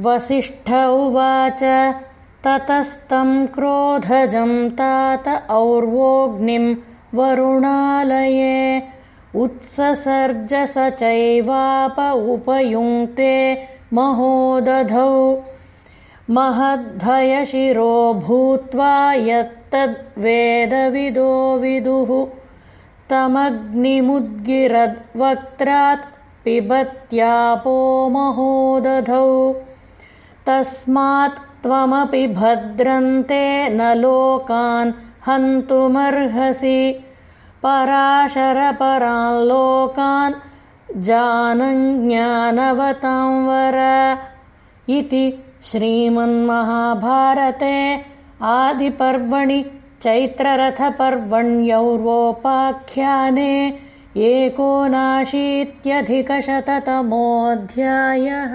वसिष्ठ उवाच ततस्तं क्रोधजं तात और्वोऽग्निं वरुणालये उत्ससर्ज स चैवाप उपयुङ्क्ते महोदधौ। महद्धयशिरो भूत्वा यत्तद्वेदविदो विदुः। तमग्निमुद्गिरद्वक्त्रात् पिबत्यापो महोदधौ तस्मात् त्वमपि भद्रन्ते न लोकान् हन्तुमर्हसि। पराशरपरान् लोकान् जानञ्ज्ञानवतां वर। इति श्रीमन्महाभारते आदिपर्वणि चैत्ररथपर्वण्यौर्वोपाख्याने एकोनाशीत्यधिकशततमोऽध्यायः